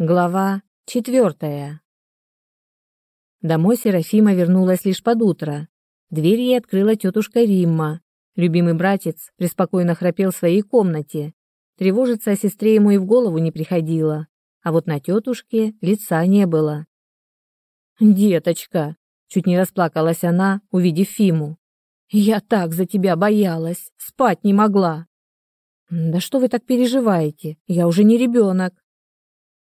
Глава четвертая. Домой Серафима вернулась лишь под утро. Дверь ей открыла тетушка Римма. Любимый братец преспокойно храпел в своей комнате. Тревожиться о сестре ему и в голову не приходило. А вот на тетушке лица не было. «Деточка!» — чуть не расплакалась она, увидев Фиму. «Я так за тебя боялась, спать не могла!» «Да что вы так переживаете? Я уже не ребенок!»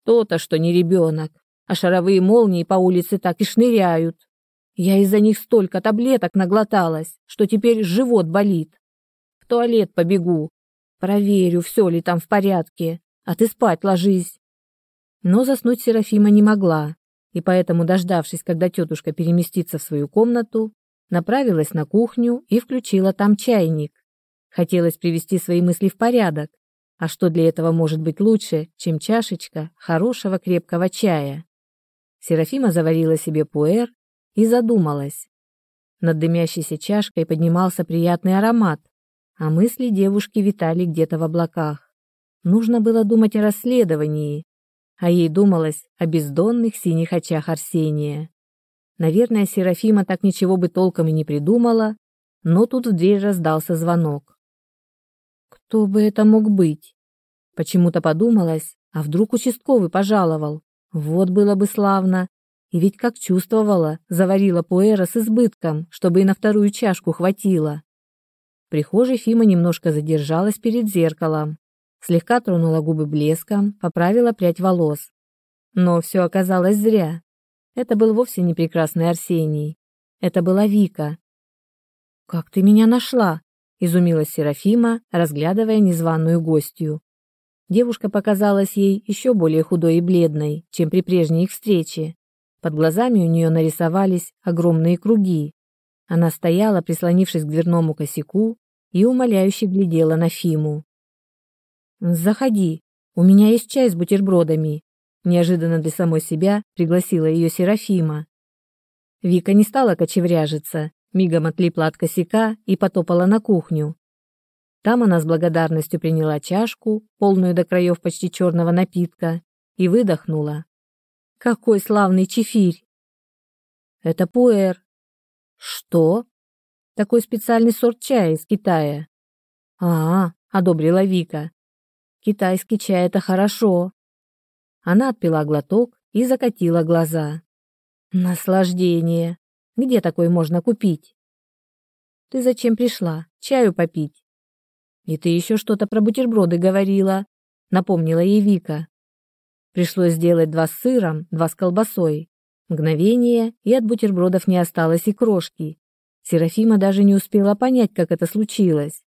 То-то, что не ребенок, а шаровые молнии по улице так и шныряют. Я из-за них столько таблеток наглоталась, что теперь живот болит. В туалет побегу, проверю, все ли там в порядке, а ты спать ложись. Но заснуть Серафима не могла, и поэтому, дождавшись, когда тетушка переместится в свою комнату, направилась на кухню и включила там чайник. Хотелось привести свои мысли в порядок, а что для этого может быть лучше, чем чашечка хорошего крепкого чая? Серафима заварила себе пуэр и задумалась. Над дымящейся чашкой поднимался приятный аромат, а мысли девушки витали где-то в облаках. Нужно было думать о расследовании, а ей думалось о бездонных синих очах Арсения. Наверное, Серафима так ничего бы толком и не придумала, но тут в дверь раздался звонок. Кто бы это мог быть? Почему-то подумалось, а вдруг участковый пожаловал. Вот было бы славно. И ведь как чувствовала, заварила пуэра с избытком, чтобы и на вторую чашку хватило. В прихожей Фима немножко задержалась перед зеркалом. Слегка тронула губы блеском, поправила прядь волос. Но все оказалось зря. Это был вовсе не прекрасный Арсений. Это была Вика. «Как ты меня нашла?» Изумилась Серафима, разглядывая незваную гостью. Девушка показалась ей еще более худой и бледной, чем при прежней их встрече. Под глазами у нее нарисовались огромные круги. Она стояла, прислонившись к дверному косяку, и умоляюще глядела на Фиму. «Заходи, у меня есть чай с бутербродами», неожиданно для самой себя пригласила ее Серафима. Вика не стала кочевряжиться, мигом отлипла от косяка и потопала на кухню. Там она с благодарностью приняла чашку, полную до краев почти черного напитка, и выдохнула. «Какой славный чефирь!» «Это пуэр». «Что?» «Такой специальный сорт чая из Китая». «А, — одобрила Вика. «Китайский чай — это хорошо». Она отпила глоток и закатила глаза. «Наслаждение! Где такой можно купить? Ты зачем пришла? Чаю попить? И ты еще что-то про бутерброды говорила, напомнила ей Вика. Пришлось сделать два с сыром, два с колбасой. Мгновение, и от бутербродов не осталось и крошки. Серафима даже не успела понять, как это случилось.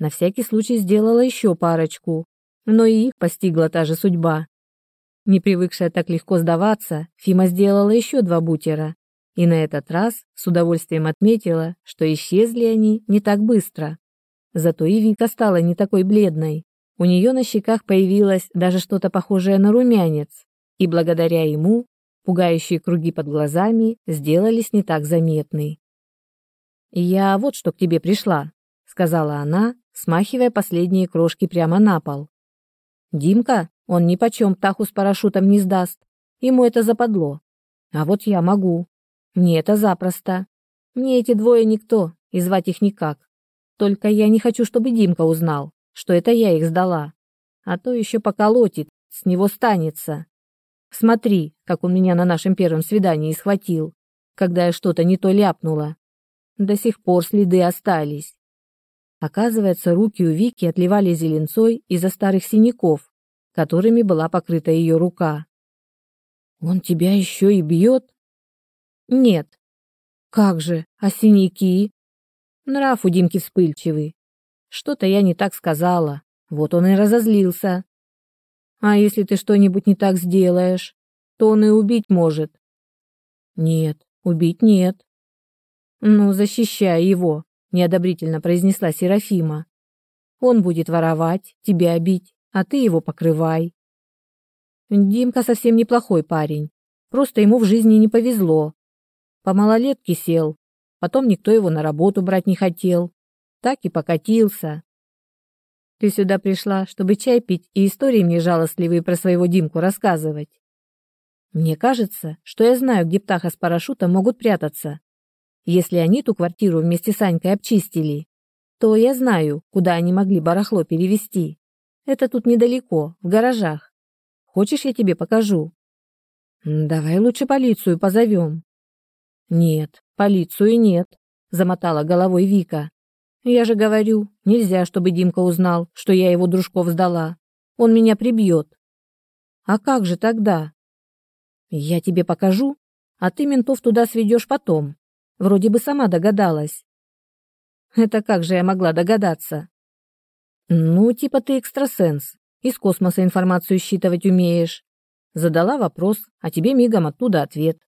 На всякий случай сделала еще парочку, но и их постигла та же судьба. Не привыкшая так легко сдаваться, Фима сделала еще два бутера и на этот раз с удовольствием отметила, что исчезли они не так быстро. Зато и Вика стала не такой бледной. У нее на щеках появилось даже что-то похожее на румянец, и благодаря ему пугающие круги под глазами сделались не так заметны. «Я вот что к тебе пришла», — сказала она, смахивая последние крошки прямо на пол. «Димка, он ни почем птаху с парашютом не сдаст. Ему это западло. А вот я могу. Мне это запросто. Мне эти двое никто, и звать их никак. Только я не хочу, чтобы Димка узнал, что это я их сдала. А то еще поколотит, с него станется. Смотри, как он меня на нашем первом свидании схватил, когда я что-то не то ляпнула. До сих пор следы остались. Оказывается, руки у Вики отливали зеленцой из-за старых синяков, которыми была покрыта ее рука. «Он тебя еще и бьет?» Нет. Как же, а синяки? Нрав у Димки вспыльчивый. Что-то я не так сказала. Вот он и разозлился. А если ты что-нибудь не так сделаешь, то он и убить может. Нет, убить нет. Ну, защищай его, неодобрительно произнесла Серафима. Он будет воровать, тебя бить, а ты его покрывай. Димка совсем неплохой парень. Просто ему в жизни не повезло. По малолетке сел, потом никто его на работу брать не хотел. Так и покатился. Ты сюда пришла, чтобы чай пить и истории мне жалостливые про своего Димку рассказывать. Мне кажется, что я знаю, где птаха с парашютом могут прятаться. Если они ту квартиру вместе с Анькой обчистили, то я знаю, куда они могли барахло перевести. Это тут недалеко, в гаражах. Хочешь, я тебе покажу? Давай лучше полицию позовем. Нет, полицию нет, замотала головой Вика. Я же говорю, нельзя, чтобы Димка узнал, что я его дружков сдала. Он меня прибьет. А как же тогда? Я тебе покажу, а ты ментов туда сведешь потом. Вроде бы сама догадалась. Это как же я могла догадаться? Ну, типа ты экстрасенс, из космоса информацию считывать умеешь. Задала вопрос, а тебе мигом оттуда ответ.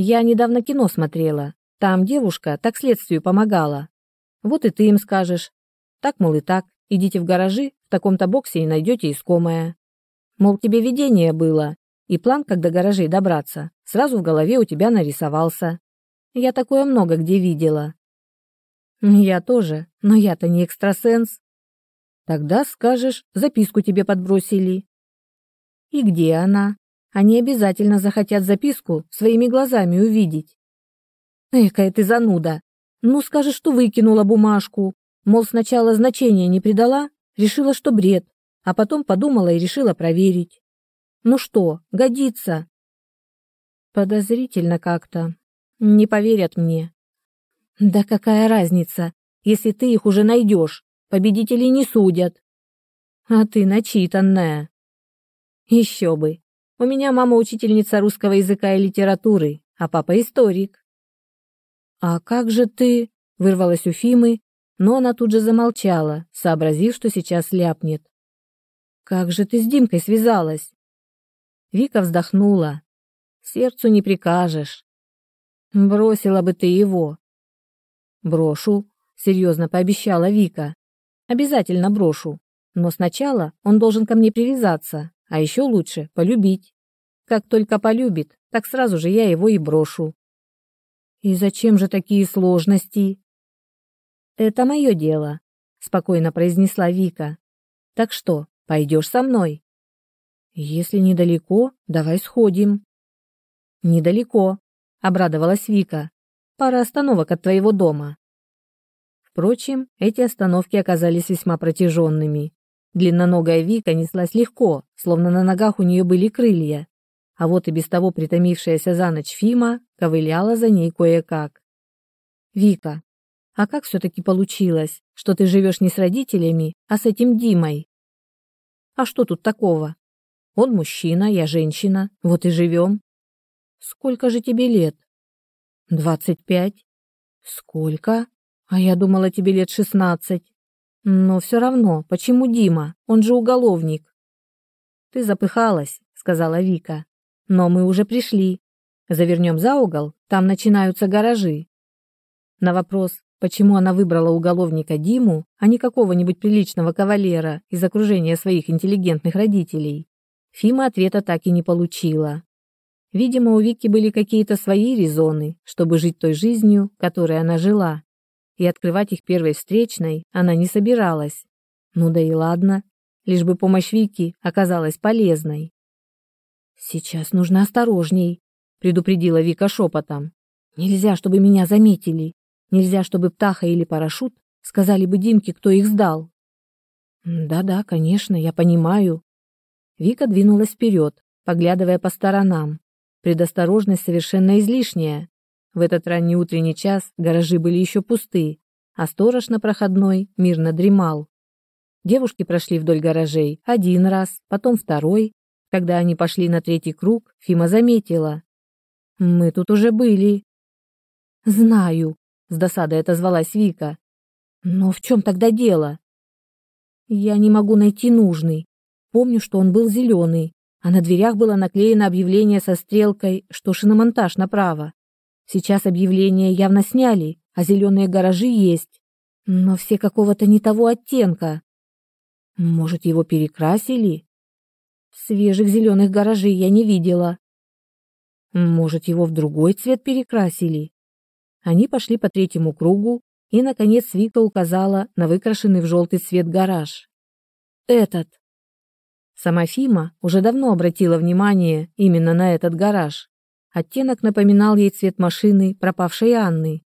Я недавно кино смотрела. Там девушка так следствию помогала. Вот и ты им скажешь. Так, мол, и так. Идите в гаражи, в таком-то боксе и найдете искомое. Мол, тебе видение было, и план, как до гаражей добраться, сразу в голове у тебя нарисовался. Я такое много где видела. Я тоже, но я-то не экстрасенс. Тогда скажешь, записку тебе подбросили. И где она? Они обязательно захотят записку своими глазами увидеть. Экая ты зануда. Ну, скажешь, что выкинула бумажку. Мол, сначала значения не придала, решила, что бред, а потом подумала и решила проверить. Ну что, годится? Подозрительно как-то. Не поверят мне. Да какая разница, если ты их уже найдешь, победителей не судят. А ты начитанная. Еще бы. У меня мама учительница русского языка и литературы, а папа историк. А как же ты? Вырвалась у Фимы, но она тут же замолчала, сообразив, что сейчас ляпнет. Как же ты с Димкой связалась? Вика вздохнула. Сердцу не прикажешь. Бросила бы ты его. Брошу, серьезно пообещала Вика. Обязательно брошу. Но сначала он должен ко мне привязаться, а еще лучше полюбить. Как только полюбит, так сразу же я его и брошу. И зачем же такие сложности? Это мое дело, спокойно произнесла Вика. Так что, Пойдешь со мной? Если недалеко, давай сходим. Недалеко, обрадовалась Вика. Пара остановок от твоего дома. Впрочем, эти остановки оказались весьма протяженными. Длинноногая Вика неслась легко, словно на ногах у нее были крылья. А вот и без того притомившаяся за ночь Фима ковыляла за ней кое-как. «Вика, а как все-таки получилось, что ты живешь не с родителями, а с этим Димой?» А что тут такого? Он мужчина, я женщина, вот и живем. Сколько же тебе лет? Двадцать пять. Сколько? А я думала, тебе лет шестнадцать. Но все равно, почему Дима? Он же уголовник. Ты запыхалась, сказала Вика. Но мы уже пришли. Завернем за угол, там начинаются гаражи. На вопрос, Почему она выбрала уголовника Диму, а не какого-нибудь приличного кавалера из окружения своих интеллигентных родителей? Фима ответа так и не получила. Видимо, у Вики были какие-то свои резоны, чтобы жить той жизнью, которой она жила. И открывать их первой встречной она не собиралась. Ну да и ладно, лишь бы помощь Вики оказалась полезной. «Сейчас нужно осторожней», — предупредила Вика шепотом. «Нельзя, чтобы меня заметили. Нельзя, чтобы птаха или парашют сказали бы Димке, кто их сдал. Да-да, конечно, я понимаю. Вика двинулась вперед, поглядывая по сторонам. Предосторожность совершенно излишняя. В этот ранний утренний час гаражи были еще пусты, а сторож на проходной мирно дремал. Девушки прошли вдоль гаражей один раз, потом второй. Когда они пошли на третий круг, Фима заметила. «Мы тут уже были». «Знаю», с досадой отозвалась Вика. Но в чем тогда дело? Я не могу найти нужный. Помню, что он был зеленый, а на дверях было наклеено объявление со стрелкой, что шиномонтаж направо. Сейчас объявление явно сняли, а зеленые гаражи есть. Но все какого-то не того оттенка. Может, его перекрасили? Свежих зеленых гаражей я не видела. Может, его в другой цвет перекрасили? Они пошли по третьему кругу, и, наконец, Вика указала на выкрашенный в желтый цвет гараж. «Этот!» Сама Фима уже давно обратила внимание именно на этот гараж. Оттенок напоминал ей цвет машины пропавшей Анны.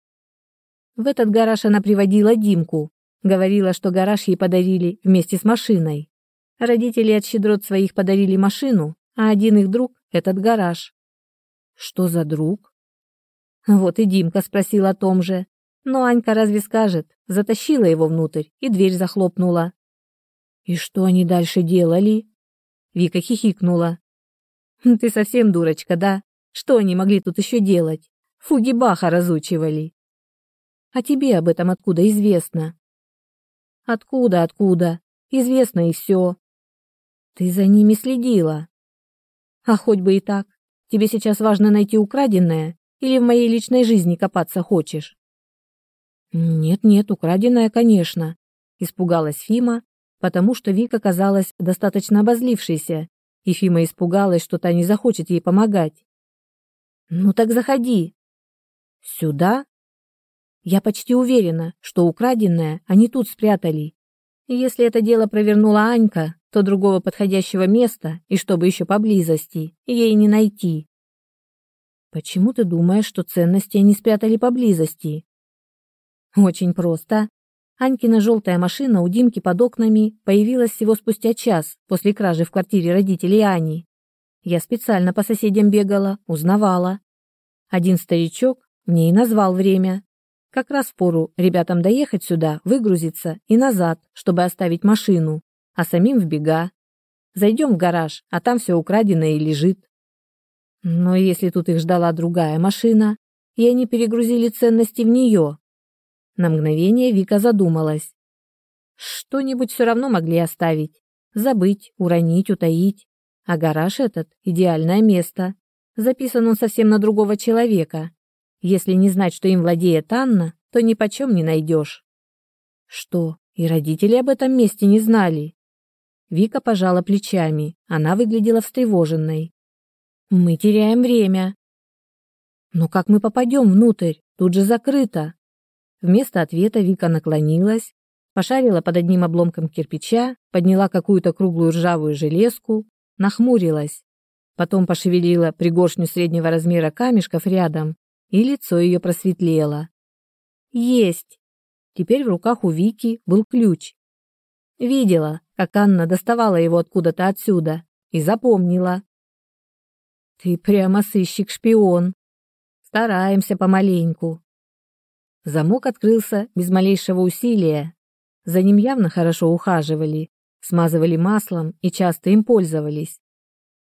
В этот гараж она приводила Димку, говорила, что гараж ей подарили вместе с машиной. Родители от щедрот своих подарили машину, а один их друг — этот гараж. Что за друг? Вот и Димка спросил о том же. Но Анька разве скажет? Затащила его внутрь и дверь захлопнула. И что они дальше делали? Вика хихикнула. Ты совсем дурочка, да? Что они могли тут еще делать? Фуги Баха разучивали. А тебе об этом откуда известно? Откуда, откуда? Известно и все. Ты за ними следила. А хоть бы и так. Тебе сейчас важно найти украденное или в моей личной жизни копаться хочешь? Нет-нет, украденное, конечно, испугалась Фима, потому что Вика казалась достаточно обозлившейся, и Фима испугалась, что та не захочет ей помогать. Ну так заходи. Сюда? Я почти уверена, что украденное они тут спрятали. Если это дело провернула Анька, то другого подходящего места, и чтобы еще поблизости, ей не найти. Почему ты думаешь, что ценности они спрятали поблизости? Очень просто. Анькина желтая машина у Димки под окнами появилась всего спустя час после кражи в квартире родителей Ани. Я специально по соседям бегала, узнавала. Один старичок мне и назвал время. Как раз пору ребятам доехать сюда, выгрузиться и назад, чтобы оставить машину, а самим в бега. Зайдем в гараж, а там все украденное и лежит. Но если тут их ждала другая машина, и они перегрузили ценности в нее? На мгновение Вика задумалась. Что-нибудь все равно могли оставить. Забыть, уронить, утаить. А гараж этот — идеальное место. Записан он совсем на другого человека. Если не знать, что им владеет Анна, то ни почем не найдешь. Что, и родители об этом месте не знали? Вика пожала плечами. Она выглядела встревоженной. Мы теряем время. Но как мы попадем внутрь? Тут же закрыто. Вместо ответа Вика наклонилась, пошарила под одним обломком кирпича, подняла какую-то круглую ржавую железку, нахмурилась. Потом пошевелила пригоршню среднего размера камешков рядом, и лицо ее просветлело. Есть! Теперь в руках у Вики был ключ. Видела, как Анна доставала его откуда-то отсюда, и запомнила. Ты прямо сыщик-шпион. Стараемся помаленьку. Замок открылся без малейшего усилия. За ним явно хорошо ухаживали, смазывали маслом и часто им пользовались.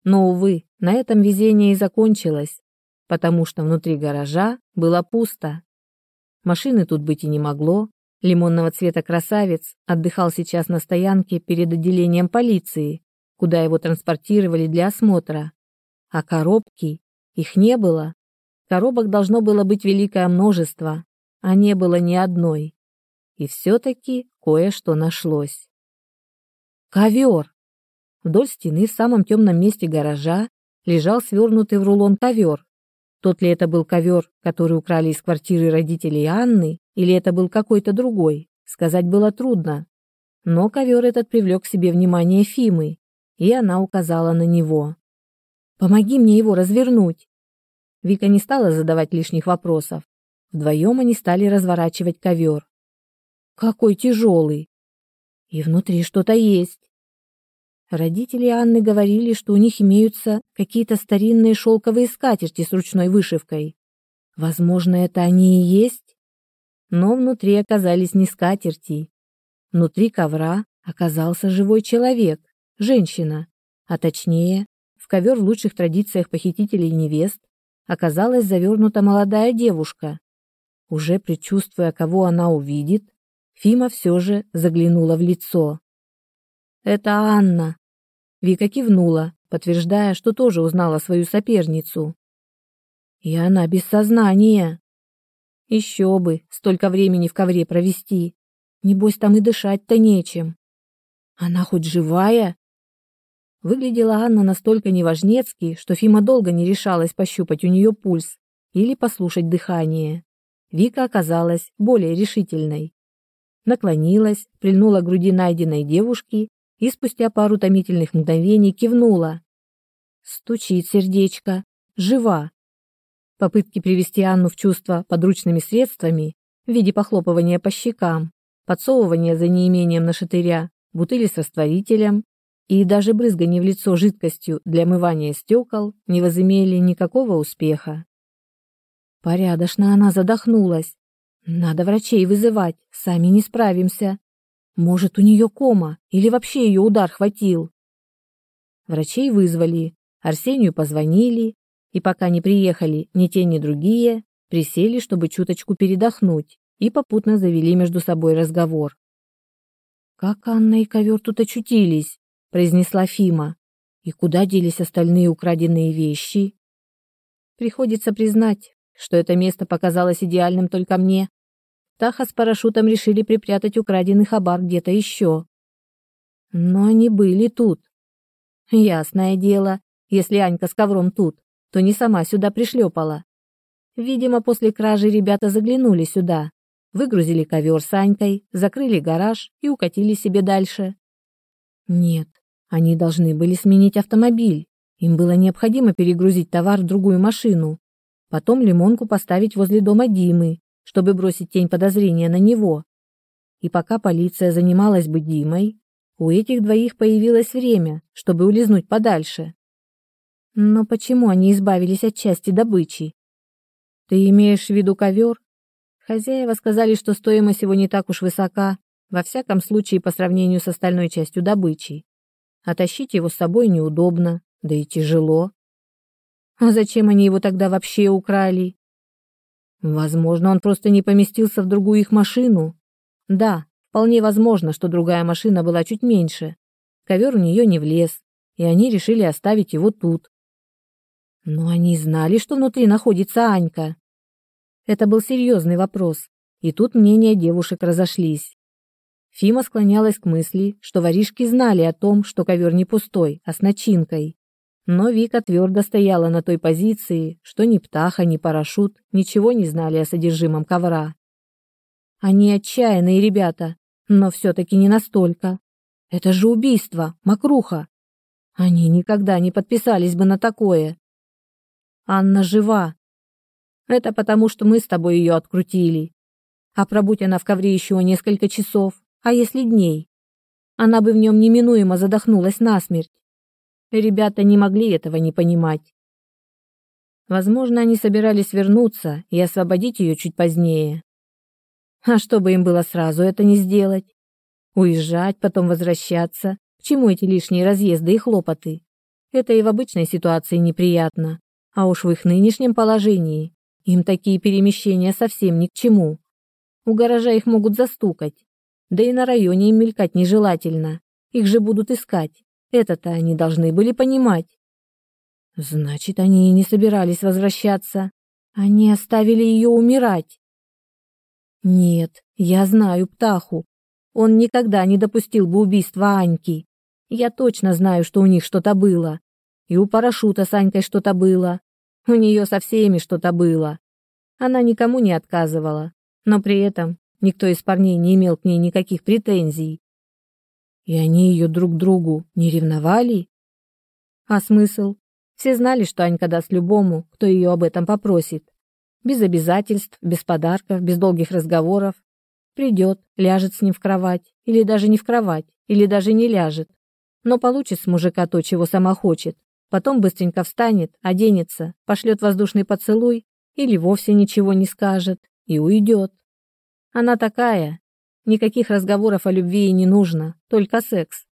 Но, увы, на этом везение и закончилось, потому что внутри гаража было пусто. Машины тут быть и не могло. Лимонного цвета красавец отдыхал сейчас на стоянке перед отделением полиции, куда его транспортировали для осмотра. А коробки? Их не было. Коробок должно было быть великое множество, а не было ни одной. И все-таки кое-что нашлось. Ковер! Вдоль стены в самом темном месте гаража лежал свернутый в рулон ковер, тот ли это был ковер, который украли из квартиры родителей Анны, или это был какой-то другой, сказать было трудно. Но ковер этот привлек к себе внимание Фимы, и она указала на него. «Помоги мне его развернуть!» Вика не стала задавать лишних вопросов. Вдвоем они стали разворачивать ковер. «Какой тяжелый!» «И внутри что-то есть!» Родители Анны говорили, что у них имеются какие-то старинные шелковые скатерти с ручной вышивкой. Возможно, это они и есть? Но внутри оказались не скатерти. Внутри ковра оказался живой человек, женщина, а точнее, в ковер в лучших традициях похитителей невест оказалась завернута молодая девушка. Уже предчувствуя, кого она увидит, Фима все же заглянула в лицо. «Это Анна!» Вика кивнула, подтверждая, что тоже узнала свою соперницу. «И она без сознания!» «Еще бы, столько времени в ковре провести! Небось, там и дышать-то нечем!» «Она хоть живая?» Выглядела Анна настолько неважнецки, что Фима долго не решалась пощупать у нее пульс или послушать дыхание. Вика оказалась более решительной. Наклонилась, прильнула к груди найденной девушки и спустя пару томительных мгновений кивнула. Стучит сердечко. Жива. Попытки привести Анну в чувство подручными средствами в виде похлопывания по щекам, подсовывания за неимением на шатыря, бутыли с растворителем и даже брызгание в лицо жидкостью для омывания стекол не возымели никакого успеха. Порядочно она задохнулась. Надо врачей вызывать, сами не справимся. Может, у нее кома или вообще ее удар хватил. Врачей вызвали, Арсению позвонили, и пока не приехали ни те, ни другие, присели, чтобы чуточку передохнуть, и попутно завели между собой разговор. «Как Анна и ковер тут очутились?» – произнесла Фима. «И куда делись остальные украденные вещи?» Приходится признать, что это место показалось идеальным только мне. Таха с парашютом решили припрятать украденный хабар где-то еще. Но они были тут. Ясное дело, если Анька с ковром тут, то не сама сюда пришлепала. Видимо, после кражи ребята заглянули сюда, выгрузили ковер с Анькой, закрыли гараж и укатили себе дальше. Нет, они должны были сменить автомобиль. Им было необходимо перегрузить товар в другую машину. Потом лимонку поставить возле дома Димы, чтобы бросить тень подозрения на него. И пока полиция занималась бы Димой, у этих двоих появилось время, чтобы улизнуть подальше. Но почему они избавились от части добычи? Ты имеешь в виду ковер? Хозяева сказали, что стоимость его не так уж высока, во всяком случае по сравнению с остальной частью добычи. А тащить его с собой неудобно, да и тяжело. А зачем они его тогда вообще украли? Возможно, он просто не поместился в другую их машину. Да, вполне возможно, что другая машина была чуть меньше. Ковер у нее не влез, и они решили оставить его тут. Но они знали, что внутри находится Анька. Это был серьезный вопрос, и тут мнения девушек разошлись. Фима склонялась к мысли, что воришки знали о том, что ковер не пустой, а с начинкой. Но Вика твердо стояла на той позиции, что ни птаха, ни парашют ничего не знали о содержимом ковра. Они отчаянные ребята, но все-таки не настолько. Это же убийство, мокруха. Они никогда не подписались бы на такое. Анна жива. Это потому, что мы с тобой ее открутили. А пробудь она в ковре еще несколько часов, а если дней, она бы в нем неминуемо задохнулась насмерть. Ребята не могли этого не понимать. Возможно, они собирались вернуться и освободить ее чуть позднее. А чтобы им было сразу это не сделать? Уезжать, потом возвращаться? К чему эти лишние разъезды и хлопоты? Это и в обычной ситуации неприятно. А уж в их нынешнем положении им такие перемещения совсем ни к чему. У гаража их могут застукать. Да и на районе им мелькать нежелательно. Их же будут искать. Это-то они должны были понимать. Значит, они и не собирались возвращаться. Они оставили ее умирать. Нет, я знаю Птаху. Он никогда не допустил бы убийства Аньки. Я точно знаю, что у них что-то было. И у парашюта с Анькой что-то было. У нее со всеми что-то было. Она никому не отказывала, но при этом никто из парней не имел к ней никаких претензий. И они ее друг другу не ревновали? А смысл? Все знали, что Анька даст любому, кто ее об этом попросит. Без обязательств, без подарков, без долгих разговоров. Придет, ляжет с ним в кровать, или даже не в кровать, или даже не ляжет. Но получит с мужика то, чего сама хочет. Потом быстренько встанет, оденется, пошлет воздушный поцелуй или вовсе ничего не скажет и уйдет. Она такая, Никаких разговоров о любви и не нужно, только секс.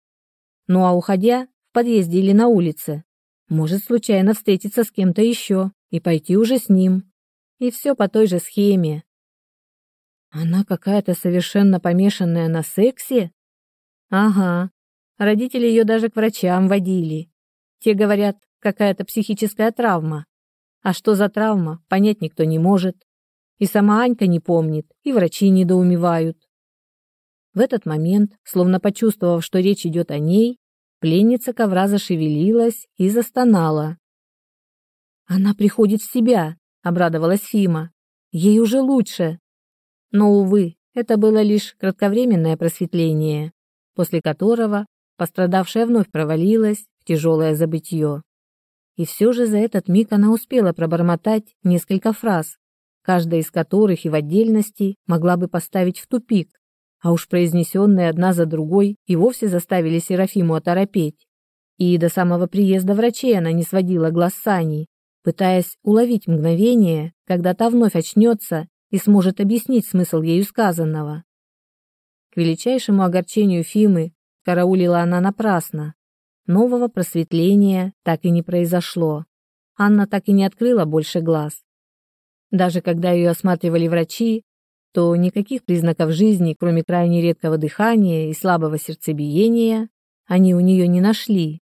Ну а уходя, в подъезде или на улице, может случайно встретиться с кем-то еще и пойти уже с ним. И все по той же схеме. Она какая-то совершенно помешанная на сексе? Ага. Родители ее даже к врачам водили. Те говорят, какая-то психическая травма. А что за травма, понять никто не может. И сама Анька не помнит, и врачи недоумевают. В этот момент, словно почувствовав, что речь идет о ней, пленница ковра зашевелилась и застонала. «Она приходит в себя», — обрадовалась Фима. «Ей уже лучше». Но, увы, это было лишь кратковременное просветление, после которого пострадавшая вновь провалилась в тяжелое забытье. И все же за этот миг она успела пробормотать несколько фраз, каждая из которых и в отдельности могла бы поставить в тупик, а уж произнесенные одна за другой и вовсе заставили Серафиму оторопеть. И до самого приезда врачей она не сводила глаз с Аней, пытаясь уловить мгновение, когда та вновь очнется и сможет объяснить смысл ею сказанного. К величайшему огорчению Фимы караулила она напрасно. Нового просветления так и не произошло. Анна так и не открыла больше глаз. Даже когда ее осматривали врачи, то никаких признаков жизни, кроме крайне редкого дыхания и слабого сердцебиения, они у нее не нашли.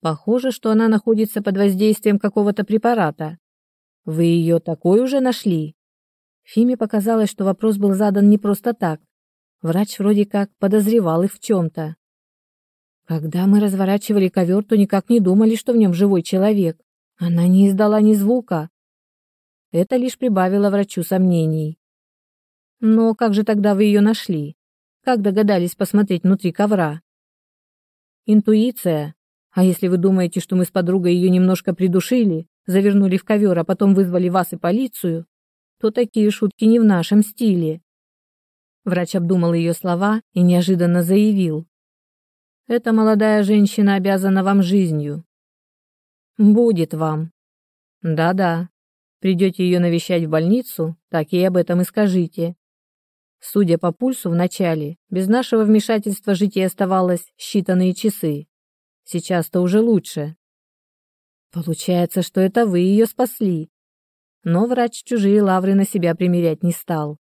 Похоже, что она находится под воздействием какого-то препарата. Вы ее такой уже нашли? Фиме показалось, что вопрос был задан не просто так. Врач вроде как подозревал их в чем-то. Когда мы разворачивали ковер, то никак не думали, что в нем живой человек. Она не издала ни звука. Это лишь прибавило врачу сомнений. Но как же тогда вы ее нашли? Как догадались посмотреть внутри ковра? Интуиция. А если вы думаете, что мы с подругой ее немножко придушили, завернули в ковер, а потом вызвали вас и полицию, то такие шутки не в нашем стиле. Врач обдумал ее слова и неожиданно заявил. «Эта молодая женщина обязана вам жизнью». «Будет вам». «Да-да. Придете ее навещать в больницу, так и об этом и скажите. Судя по пульсу в начале, без нашего вмешательства жить оставалось считанные часы. Сейчас-то уже лучше. Получается, что это вы ее спасли. Но врач чужие лавры на себя примерять не стал.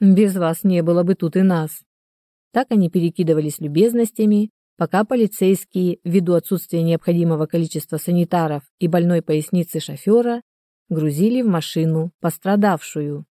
Без вас не было бы тут и нас. Так они перекидывались любезностями, пока полицейские, ввиду отсутствия необходимого количества санитаров и больной поясницы шофера, грузили в машину пострадавшую.